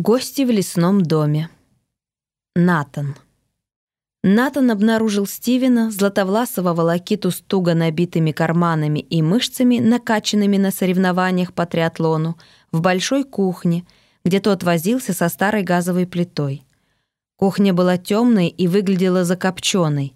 Гости в лесном доме. Натан. Натан обнаружил Стивена, златовласого волокиту с туго набитыми карманами и мышцами, накачанными на соревнованиях по триатлону, в большой кухне, где тот возился со старой газовой плитой. Кухня была темной и выглядела закопченной.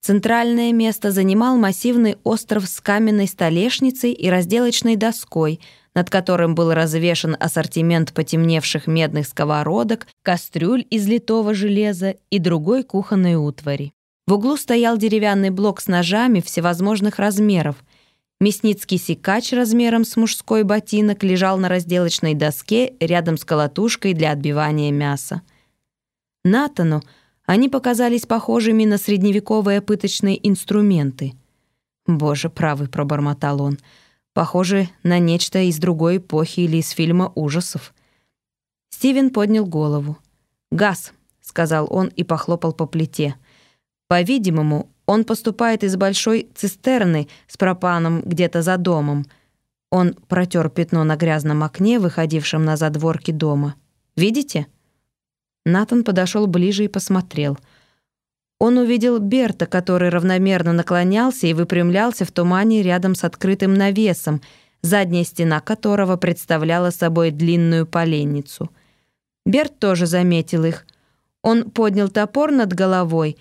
Центральное место занимал массивный остров с каменной столешницей и разделочной доской — над которым был развешан ассортимент потемневших медных сковородок, кастрюль из литого железа и другой кухонной утвари. В углу стоял деревянный блок с ножами всевозможных размеров. Мясницкий секач размером с мужской ботинок лежал на разделочной доске рядом с колотушкой для отбивания мяса. Натану они показались похожими на средневековые пыточные инструменты. «Боже, правый», — пробормотал он, — Похоже на нечто из другой эпохи или из фильма ужасов. Стивен поднял голову. «Газ», — сказал он и похлопал по плите. «По-видимому, он поступает из большой цистерны с пропаном где-то за домом». Он протер пятно на грязном окне, выходившем на задворки дома. «Видите?» Натан подошел ближе и посмотрел — он увидел Берта, который равномерно наклонялся и выпрямлялся в тумане рядом с открытым навесом, задняя стена которого представляла собой длинную поленницу. Берт тоже заметил их. Он поднял топор над головой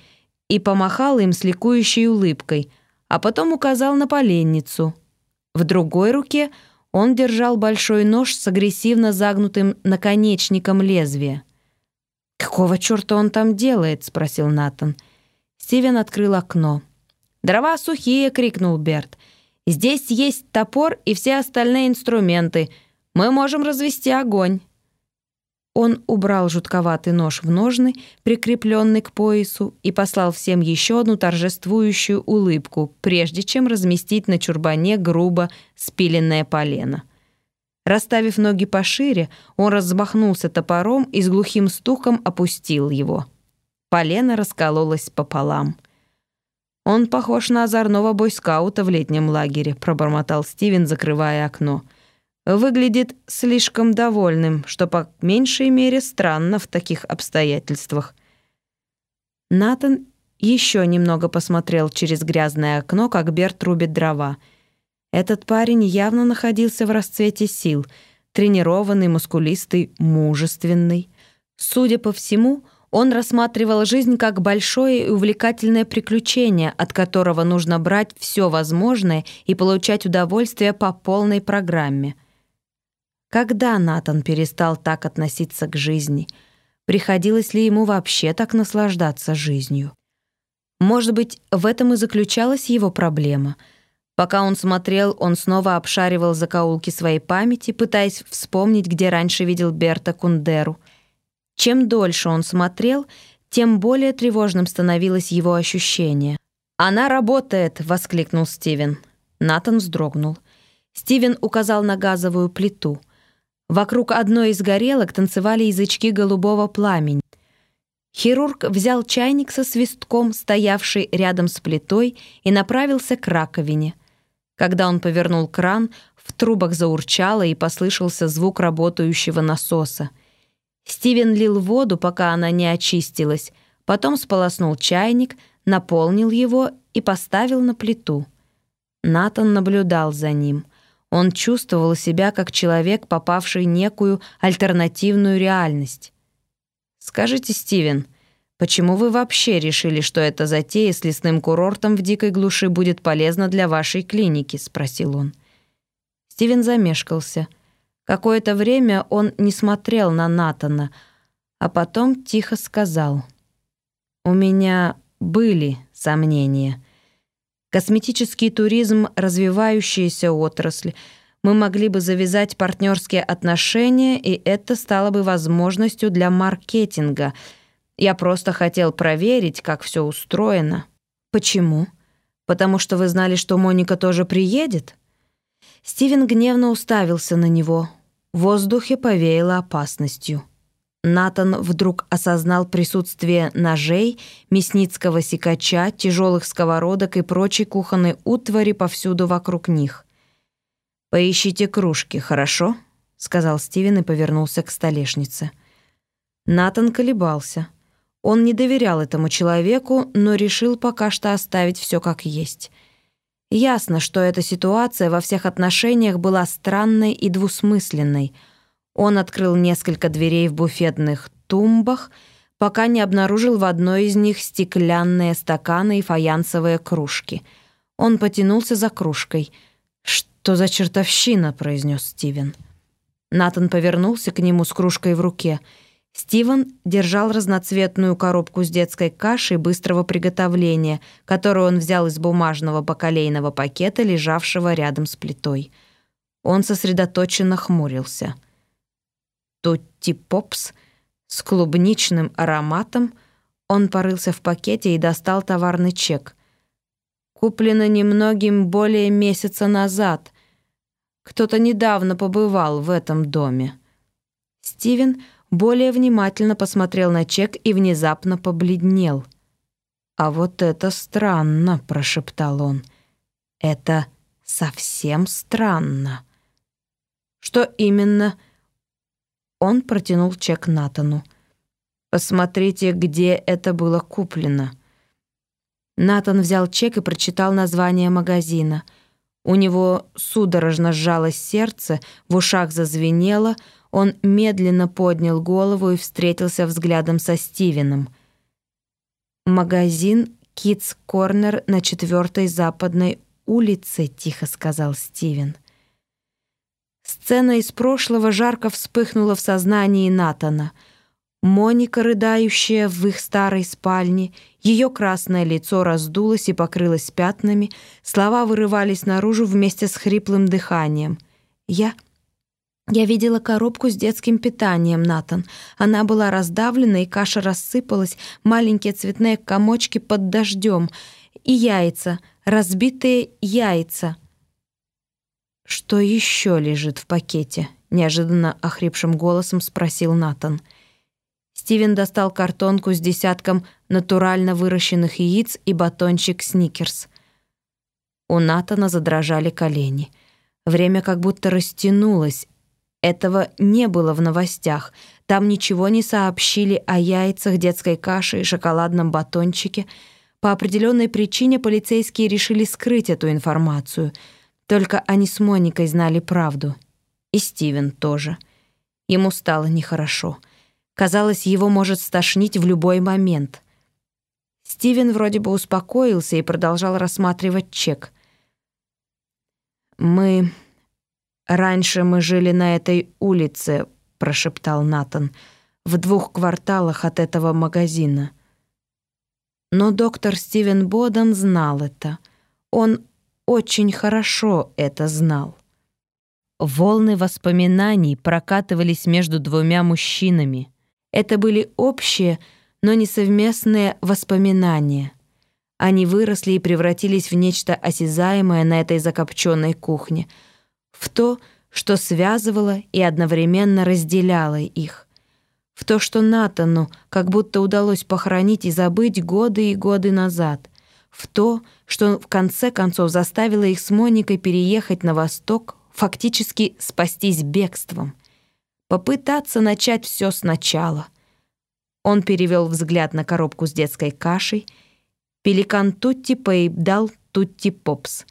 и помахал им с ликующей улыбкой, а потом указал на поленницу. В другой руке он держал большой нож с агрессивно загнутым наконечником лезвия. «Какого черта он там делает?» — спросил Натан. Стивен открыл окно. «Дрова сухие!» — крикнул Берт. «Здесь есть топор и все остальные инструменты. Мы можем развести огонь». Он убрал жутковатый нож в ножны, прикрепленный к поясу, и послал всем еще одну торжествующую улыбку, прежде чем разместить на чурбане грубо спиленное полено. Расставив ноги пошире, он размахнулся топором и с глухим стуком опустил его. Полено раскололось пополам. «Он похож на озорного бойскаута в летнем лагере», пробормотал Стивен, закрывая окно. «Выглядит слишком довольным, что по меньшей мере странно в таких обстоятельствах». Натан еще немного посмотрел через грязное окно, как Берт рубит дрова. Этот парень явно находился в расцвете сил, тренированный, мускулистый, мужественный. Судя по всему, он рассматривал жизнь как большое и увлекательное приключение, от которого нужно брать все возможное и получать удовольствие по полной программе. Когда Натан перестал так относиться к жизни? Приходилось ли ему вообще так наслаждаться жизнью? Может быть, в этом и заключалась его проблема. Пока он смотрел, он снова обшаривал закоулки своей памяти, пытаясь вспомнить, где раньше видел Берта Кундеру — чем дольше он смотрел, тем более тревожным становилось его ощущение. «Она работает!» — воскликнул Стивен. Натан вздрогнул. Стивен указал на газовую плиту. Вокруг одной из горелок танцевали язычки голубого пламени. Хирург взял чайник со свистком, стоявший рядом с плитой, и направился к раковине. Когда он повернул кран, в трубах заурчало и послышался звук работающего насоса — Стивен лил воду, пока она не очистилась, потом сполоснул чайник, наполнил его и поставил на плиту. Натан наблюдал за ним. Он чувствовал себя как человек, попавший в некую альтернативную реальность. «Скажите, Стивен, почему вы вообще решили, что эта затея с лесным курортом в дикой глуши будет полезна для вашей клиники?» — спросил он. Стивен замешкался — Какое-то время он не смотрел на Натана, а потом тихо сказал. «У меня были сомнения. Косметический туризм — развивающаяся отрасль. Мы могли бы завязать партнерские отношения, и это стало бы возможностью для маркетинга. Я просто хотел проверить, как все устроено». «Почему? Потому что вы знали, что Моника тоже приедет?» Стивен гневно уставился на него. В воздухе повеяло опасностью. Натан вдруг осознал присутствие ножей, мясницкого секача, тяжелых сковородок и прочей кухонной утвари повсюду вокруг них. «Поищите кружки, хорошо?» — сказал Стивен и повернулся к столешнице. Натан колебался. Он не доверял этому человеку, но решил пока что оставить все как есть. Ясно, что эта ситуация во всех отношениях была странной и двусмысленной. Он открыл несколько дверей в буфетных тумбах, пока не обнаружил в одной из них стеклянные стаканы и фаянсовые кружки. Он потянулся за кружкой. «Что за чертовщина?» — произнес Стивен. Натан повернулся к нему с кружкой в руке. Стивен держал разноцветную коробку с детской кашей быстрого приготовления, которую он взял из бумажного бакалейного пакета, лежавшего рядом с плитой. Он сосредоточенно хмурился. «Тутти Попс» с клубничным ароматом, он порылся в пакете и достал товарный чек. Куплено немногим более месяца назад. Кто-то недавно побывал в этом доме. Стивен более внимательно посмотрел на чек и внезапно побледнел. «А вот это странно», — прошептал он. «Это совсем странно». «Что именно?» Он протянул чек Натану. «Посмотрите, где это было куплено». Натан взял чек и прочитал название магазина. У него судорожно сжалось сердце, в ушах зазвенело, он медленно поднял голову и встретился взглядом со Стивеном. «Магазин Китс Корнер на четвертой западной улице», — тихо сказал Стивен. Сцена из прошлого жарко вспыхнула в сознании Натана. Моника, рыдающая в их старой спальне, ее красное лицо раздулось и покрылось пятнами, слова вырывались наружу вместе с хриплым дыханием. «Я...» Я видела коробку с детским питанием, Натан. Она была раздавлена, и каша рассыпалась, маленькие цветные комочки под дождем. И яйца, разбитые яйца. «Что еще лежит в пакете?» — неожиданно охрипшим голосом спросил Натан. Стивен достал картонку с десятком натурально выращенных яиц и батончик «Сникерс». У Натана задрожали колени. Время как будто растянулось. Этого не было в новостях. Там ничего не сообщили о яйцах, детской каше и шоколадном батончике. По определенной причине полицейские решили скрыть эту информацию — только они с Моникой знали правду. И Стивен тоже. Ему стало нехорошо. Казалось, его может стошнить в любой момент. Стивен вроде бы успокоился и продолжал рассматривать чек. «Мы... Раньше мы жили на этой улице», — прошептал Натан, «в двух кварталах от этого магазина». Но доктор Стивен Бодан знал это. Он очень хорошо это знал. Волны воспоминаний прокатывались между двумя мужчинами. Это были общие, но несовместные воспоминания. Они выросли и превратились в нечто осязаемое на этой закопченной кухне, в то, что связывало и одновременно разделяло их, в то, что Натану как будто удалось похоронить и забыть годы и годы назад — в то, что в конце концов заставило их с Моникой переехать на восток, фактически спастись бегством. Попытаться начать все сначала. Он перевел взгляд на коробку с детской кашей. Пеликан Тутти поедал Тутти Попс.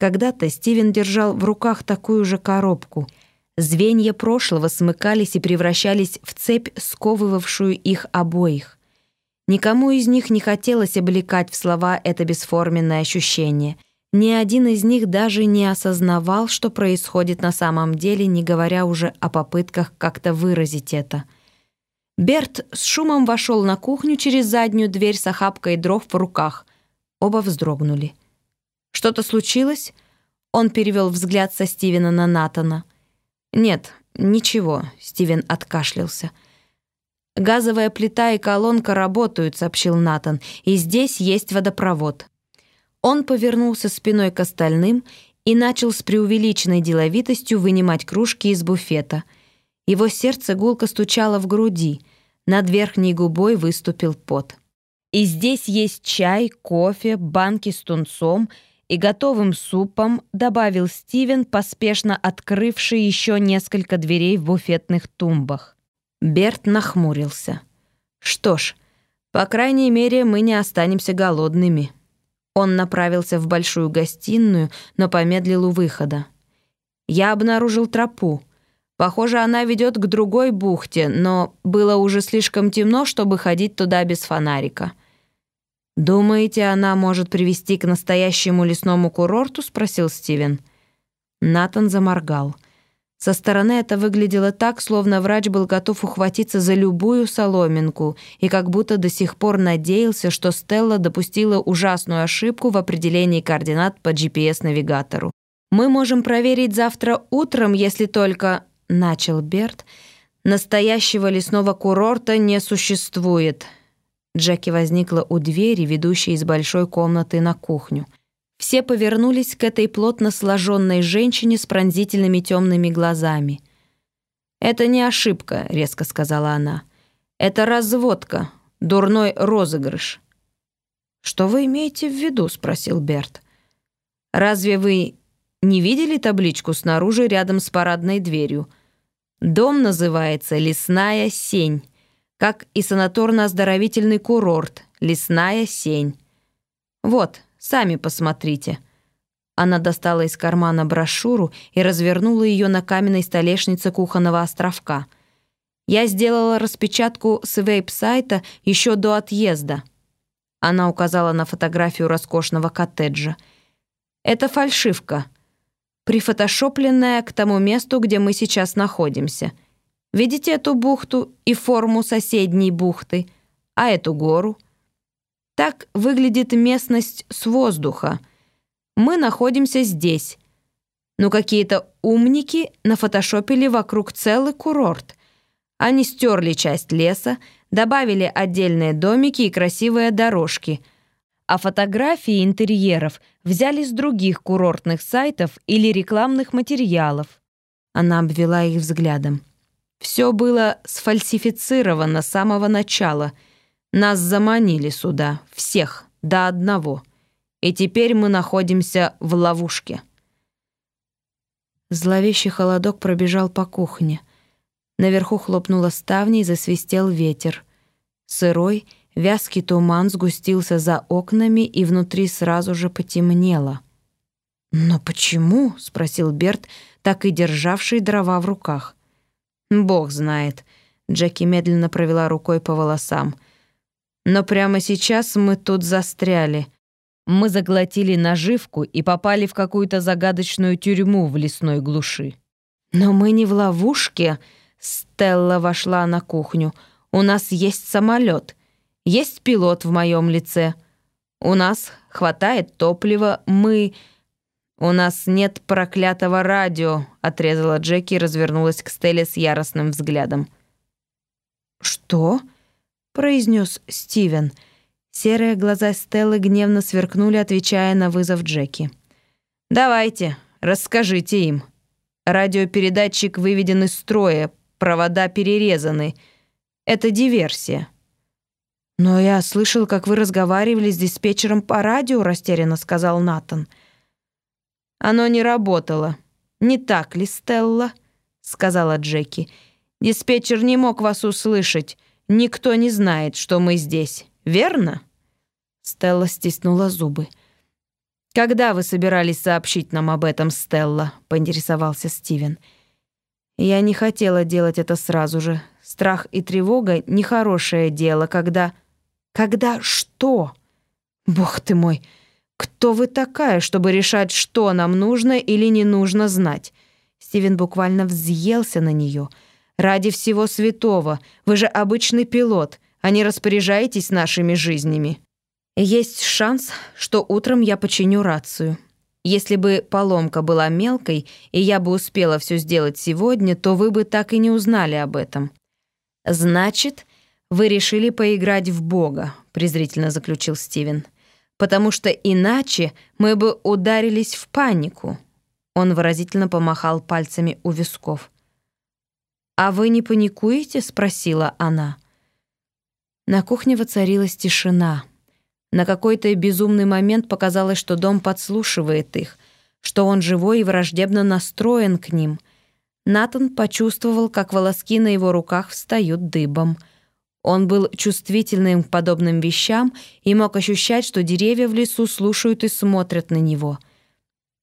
Когда-то Стивен держал в руках такую же коробку. Звенья прошлого смыкались и превращались в цепь, сковывавшую их обоих. Никому из них не хотелось облекать в слова это бесформенное ощущение. Ни один из них даже не осознавал, что происходит на самом деле, не говоря уже о попытках как-то выразить это. Берт с шумом вошел на кухню через заднюю дверь с охапкой дров в руках. Оба вздрогнули. «Что-то случилось?» Он перевел взгляд со Стивена на Натана. «Нет, ничего», — Стивен откашлялся. «Газовая плита и колонка работают», — сообщил Натан, «и здесь есть водопровод». Он повернулся спиной к остальным и начал с преувеличенной деловитостью вынимать кружки из буфета. Его сердце гулко стучало в груди, над верхней губой выступил пот. «И здесь есть чай, кофе, банки с тунцом и готовым супом», добавил Стивен, поспешно открывший еще несколько дверей в буфетных тумбах. Берт нахмурился. «Что ж, по крайней мере, мы не останемся голодными». Он направился в большую гостиную, но помедлил у выхода. Я обнаружил тропу. Похоже, она ведет к другой бухте, но было уже слишком темно, чтобы ходить туда без фонарика. «Думаете, она может привести к настоящему лесному курорту?» — спросил Стивен. Натан заморгал. Со стороны это выглядело так, словно врач был готов ухватиться за любую соломинку и как будто до сих пор надеялся, что Стелла допустила ужасную ошибку в определении координат по GPS-навигатору. «Мы можем проверить завтра утром, если только...» — начал Берт. «Настоящего лесного курорта не существует». Джеки возникла у двери, ведущей из большой комнаты на кухню. Все повернулись к этой плотно сложенной женщине с пронзительными темными глазами. «Это не ошибка», — резко сказала она. «Это разводка, дурной розыгрыш». «Что вы имеете в виду?» — спросил Берт. «Разве вы не видели табличку снаружи рядом с парадной дверью? Дом называется «Лесная сень», как и санаторно-оздоровительный курорт «Лесная сень». Вот, Сами посмотрите». Она достала из кармана брошюру и развернула ее на каменной столешнице кухонного островка. «Я сделала распечатку с вейп-сайта еще до отъезда». Она указала на фотографию роскошного коттеджа. «Это фальшивка, прифотошопленная к тому месту, где мы сейчас находимся. Видите эту бухту и форму соседней бухты, а эту гору — так выглядит местность с воздуха. Мы находимся здесь. Но какие-то умники нафотошопили вокруг целый курорт. Они стерли часть леса, добавили отдельные домики и красивые дорожки. А фотографии интерьеров взяли с других курортных сайтов или рекламных материалов. Она обвела их взглядом. Все было сфальсифицировано с самого начала — нас заманили сюда, всех, до одного. И теперь мы находимся в ловушке. Зловещий холодок пробежал по кухне. Наверху хлопнула ставня и засвистел ветер. Сырой, вязкий туман сгустился за окнами, и внутри сразу же потемнело. «Но почему?» — спросил Берт, так и державший дрова в руках. «Бог знает». Джеки медленно провела рукой по волосам — но прямо сейчас мы тут застряли. Мы заглотили наживку и попали в какую-то загадочную тюрьму в лесной глуши. Но мы не в ловушке. Стелла вошла на кухню. У нас есть самолет. Есть пилот в моем лице. У нас хватает топлива. Мы... «У нас нет проклятого радио», — отрезала Джеки и развернулась к Стелле с яростным взглядом. «Что?» произнес Стивен. Серые глаза Стеллы гневно сверкнули, отвечая на вызов Джеки. «Давайте, расскажите им. Радиопередатчик выведен из строя, провода перерезаны. Это диверсия». «Но я слышал, как вы разговаривали с диспетчером по радио», — растерянно сказал Натан. «Оно не работало. Не так ли, Стелла?» — сказала Джеки. «Диспетчер не мог вас услышать. Никто не знает, что мы здесь, верно?» Стелла стиснула зубы. «Когда вы собирались сообщить нам об этом, Стелла?» — поинтересовался Стивен. «Я не хотела делать это сразу же. Страх и тревога — нехорошее дело, когда...» «Когда что?» «Бог ты мой! Кто вы такая, чтобы решать, что нам нужно или не нужно знать?» Стивен буквально взъелся на нее — Ради всего святого, вы же обычный пилот, а не распоряжаетесь нашими жизнями. Есть шанс, что утром я починю рацию. Если бы поломка была мелкой, и я бы успела все сделать сегодня, то вы бы так и не узнали об этом. Значит, вы решили поиграть в Бога, презрительно заключил Стивен. Потому что иначе мы бы ударились в панику. Он выразительно помахал пальцами у висков. «А вы не паникуете?» — спросила она. На кухне воцарилась тишина. На какой-то безумный момент показалось, что дом подслушивает их, что он живой и враждебно настроен к ним. Натан почувствовал, как волоски на его руках встают дыбом. Он был чувствительным к подобным вещам и мог ощущать, что деревья в лесу слушают и смотрят на него.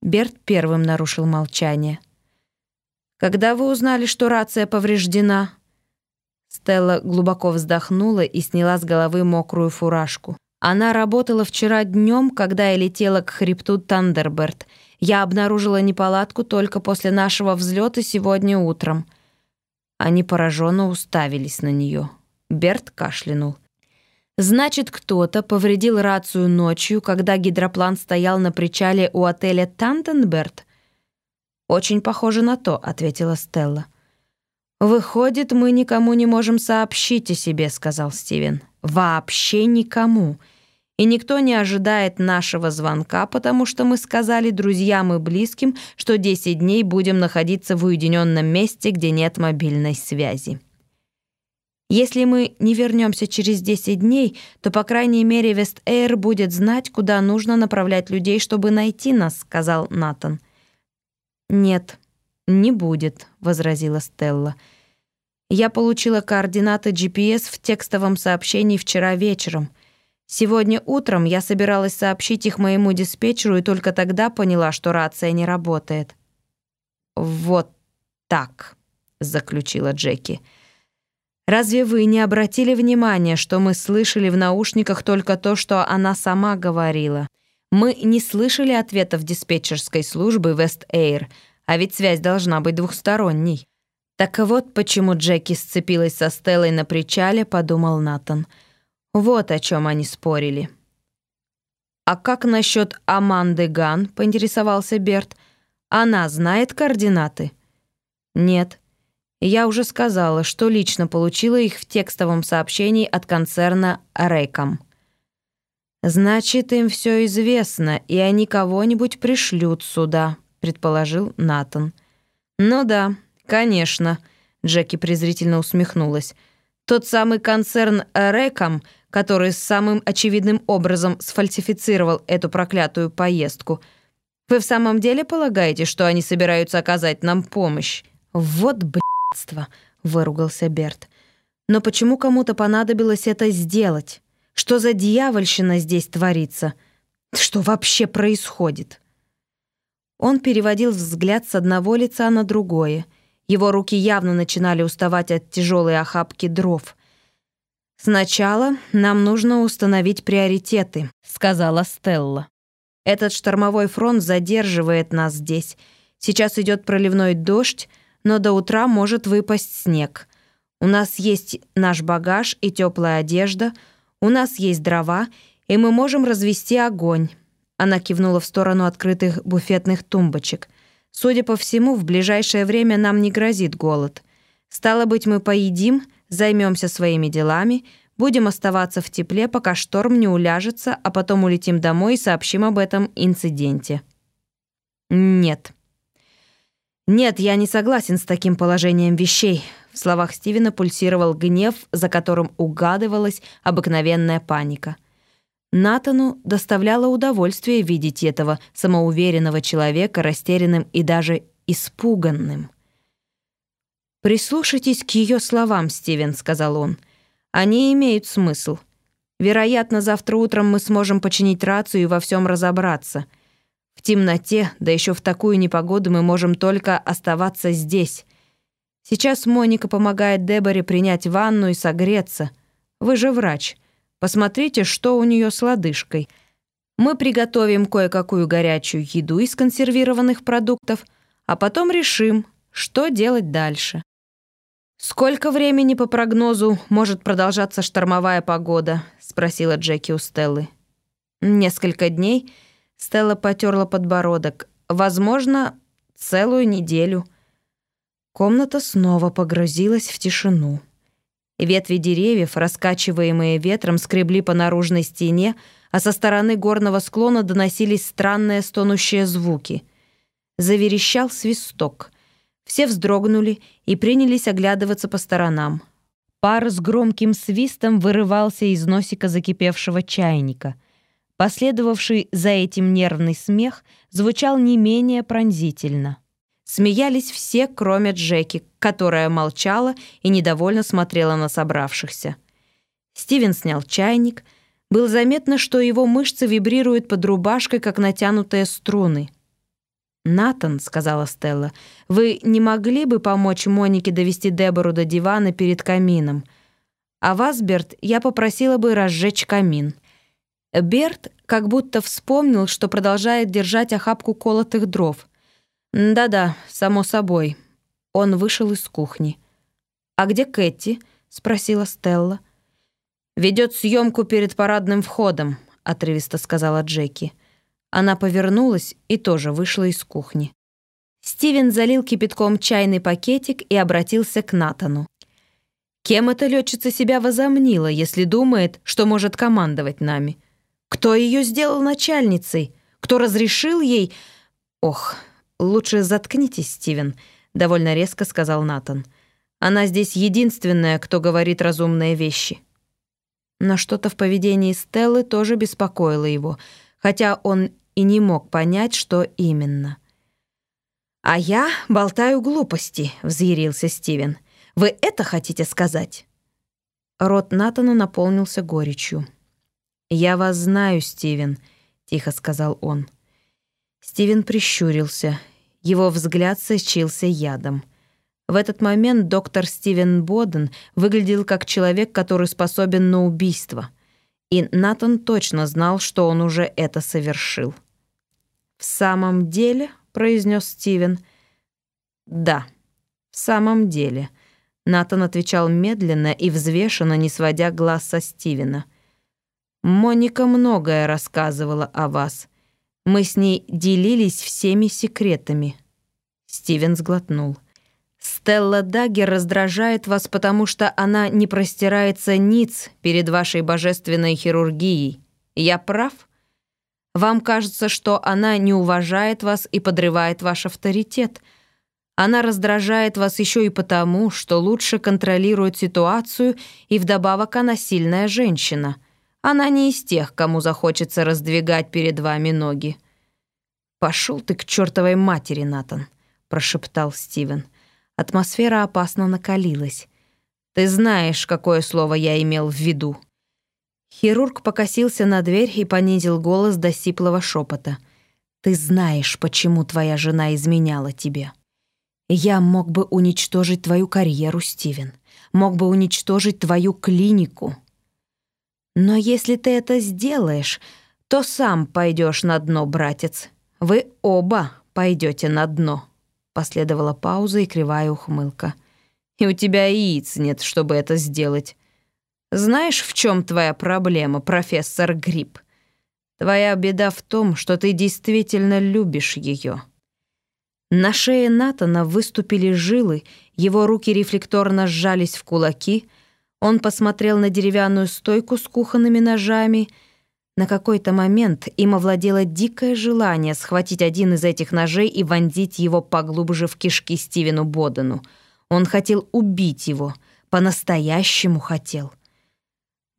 Берт первым нарушил молчание. «Когда вы узнали, что рация повреждена?» Стелла глубоко вздохнула и сняла с головы мокрую фуражку. Она работала вчера днем, когда я летела к хребту Тандерберт. Я обнаружила неполадку только после нашего взлета сегодня утром. Они пораженно уставились на нее. Берт кашлянул. «Значит, кто-то повредил рацию ночью, когда гидроплан стоял на причале у отеля Танденберт?» «Очень похоже на то», — ответила Стелла. «Выходит, мы никому не можем сообщить о себе», — сказал Стивен. «Вообще никому. И никто не ожидает нашего звонка, потому что мы сказали друзьям и близким, что 10 дней будем находиться в уединенном месте, где нет мобильной связи». Если мы не вернемся через 10 дней, то, по крайней мере, Вест-Эйр будет знать, куда нужно направлять людей, чтобы найти нас», — сказал Натан. «Нет, не будет», — возразила Стелла. «Я получила координаты GPS в текстовом сообщении вчера вечером. Сегодня утром я собиралась сообщить их моему диспетчеру и только тогда поняла, что рация не работает». «Вот так», — заключила Джеки. «Джеки». Разве вы не обратили внимания, что мы слышали в наушниках только то, что она сама говорила? Мы не слышали ответов диспетчерской службы Air, а ведь связь должна быть двухсторонней. Так вот почему Джеки сцепилась со Стеллой на причале, подумал Натан. Вот о чем они спорили. «А как насчет Аманды Ган?» — поинтересовался Берт. «Она знает координаты?» «Нет». Я уже сказала, что лично получила их в текстовом сообщении от концерна «Рейком». «Значит, им все известно, и они кого-нибудь пришлют сюда», — предположил Натан. «Ну да, конечно», — Джеки презрительно усмехнулась. «Тот самый концерн «Рейком», который самым очевидным образом сфальсифицировал эту проклятую поездку. Вы в самом деле полагаете, что они собираются оказать нам помощь? Вот, блин гадство!» — выругался Берт. «Но почему кому-то понадобилось это сделать? Что за дьявольщина здесь творится? Что вообще происходит?» Он переводил взгляд с одного лица на другое. Его руки явно начинали уставать от тяжелой охапки дров. «Сначала нам нужно установить приоритеты», — сказала Стелла. «Этот штормовой фронт задерживает нас здесь. Сейчас идет проливной дождь, но до утра может выпасть снег. У нас есть наш багаж и теплая одежда, у нас есть дрова, и мы можем развести огонь». Она кивнула в сторону открытых буфетных тумбочек. «Судя по всему, в ближайшее время нам не грозит голод. Стало быть, мы поедим, займемся своими делами, будем оставаться в тепле, пока шторм не уляжется, а потом улетим домой и сообщим об этом инциденте». «Нет», «Нет, я не согласен с таким положением вещей». В словах Стивена пульсировал гнев, за которым угадывалась обыкновенная паника. Натану доставляло удовольствие видеть этого самоуверенного человека растерянным и даже испуганным. «Прислушайтесь к ее словам, Стивен», — сказал он. «Они имеют смысл. Вероятно, завтра утром мы сможем починить рацию и во всем разобраться. В темноте, да еще в такую непогоду мы можем только оставаться здесь. Сейчас Моника помогает Деборе принять ванну и согреться. Вы же врач. Посмотрите, что у нее с лодыжкой. Мы приготовим кое-какую горячую еду из консервированных продуктов, а потом решим, что делать дальше. «Сколько времени по прогнозу может продолжаться штормовая погода?» — спросила Джеки у Стеллы. «Несколько дней», Стелла потерла подбородок. «Возможно, целую неделю». Комната снова погрузилась в тишину. Ветви деревьев, раскачиваемые ветром, скребли по наружной стене, а со стороны горного склона доносились странные стонущие звуки. Заверещал свисток. Все вздрогнули и принялись оглядываться по сторонам. Пар с громким свистом вырывался из носика закипевшего чайника — Последовавший за этим нервный смех звучал не менее пронзительно. Смеялись все, кроме Джеки, которая молчала и недовольно смотрела на собравшихся. Стивен снял чайник. Было заметно, что его мышцы вибрируют под рубашкой, как натянутые струны. «Натан», — сказала Стелла, — «вы не могли бы помочь Монике довести Дебору до дивана перед камином? А вас, Берт, я попросила бы разжечь камин». Берт как будто вспомнил, что продолжает держать охапку колотых дров. «Да-да, само собой». Он вышел из кухни. «А где Кэти?» — спросила Стелла. «Ведет съемку перед парадным входом», — отрывисто сказала Джеки. Она повернулась и тоже вышла из кухни. Стивен залил кипятком чайный пакетик и обратился к Натану. «Кем эта летчица себя возомнила, если думает, что может командовать нами? Кто ее сделал начальницей? Кто разрешил ей...» «Ох, лучше заткнитесь, Стивен», — довольно резко сказал Натан. «Она здесь единственная, кто говорит разумные вещи». Но что-то в поведении Стеллы тоже беспокоило его — хотя он и не мог понять, что именно. «А я болтаю глупости», — взъярился Стивен. «Вы это хотите сказать?» Рот Натана наполнился горечью. «Я вас знаю, Стивен», — тихо сказал он. Стивен прищурился. Его взгляд сочился ядом. В этот момент доктор Стивен Боден выглядел как человек, который способен на убийство — и Натан точно знал, что он уже это совершил. «В самом деле?» — произнес Стивен. «Да, в самом деле». Натан отвечал медленно и взвешенно, не сводя глаз со Стивена. «Моника многое рассказывала о вас. Мы с ней делились всеми секретами». Стивен сглотнул. Стелла Даггер раздражает вас, потому что она не простирается ниц перед вашей божественной хирургией. Я прав? Вам кажется, что она не уважает вас и подрывает ваш авторитет. Она раздражает вас еще и потому, что лучше контролирует ситуацию, и вдобавок она сильная женщина. Она не из тех, кому захочется раздвигать перед вами ноги. «Пошел ты к чертовой матери, Натан», — прошептал Стивен. — Атмосфера опасно накалилась. «Ты знаешь, какое слово я имел в виду». Хирург покосился на дверь и понизил голос до сиплого шепота. «Ты знаешь, почему твоя жена изменяла тебе. Я мог бы уничтожить твою карьеру, Стивен. Мог бы уничтожить твою клинику. Но если ты это сделаешь, то сам пойдешь на дно, братец. Вы оба пойдете на дно». Последовала пауза и кривая ухмылка. «И у тебя яиц нет, чтобы это сделать. Знаешь, в чем твоя проблема, профессор Гриб? Твоя беда в том, что ты действительно любишь ее». На шее Натана выступили жилы, его руки рефлекторно сжались в кулаки, он посмотрел на деревянную стойку с кухонными ножами — на какой-то момент им овладело дикое желание схватить один из этих ножей и вонзить его поглубже в кишки Стивену Бодену. Он хотел убить его, по-настоящему хотел.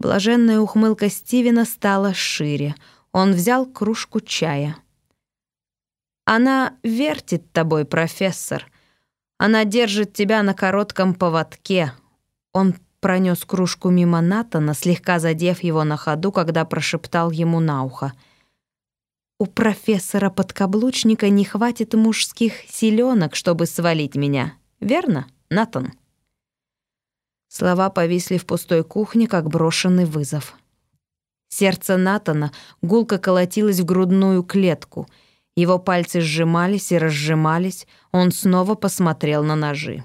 Блаженная ухмылка Стивена стала шире. Он взял кружку чая. «Она вертит тобой, профессор. Она держит тебя на коротком поводке». Он пронес кружку мимо Натана, слегка задев его на ходу, когда прошептал ему на ухо. «У профессора-подкаблучника не хватит мужских силёнок, чтобы свалить меня. Верно, Натан?» Слова повисли в пустой кухне, как брошенный вызов. Сердце Натана гулко колотилось в грудную клетку. Его пальцы сжимались и разжимались. Он снова посмотрел на ножи.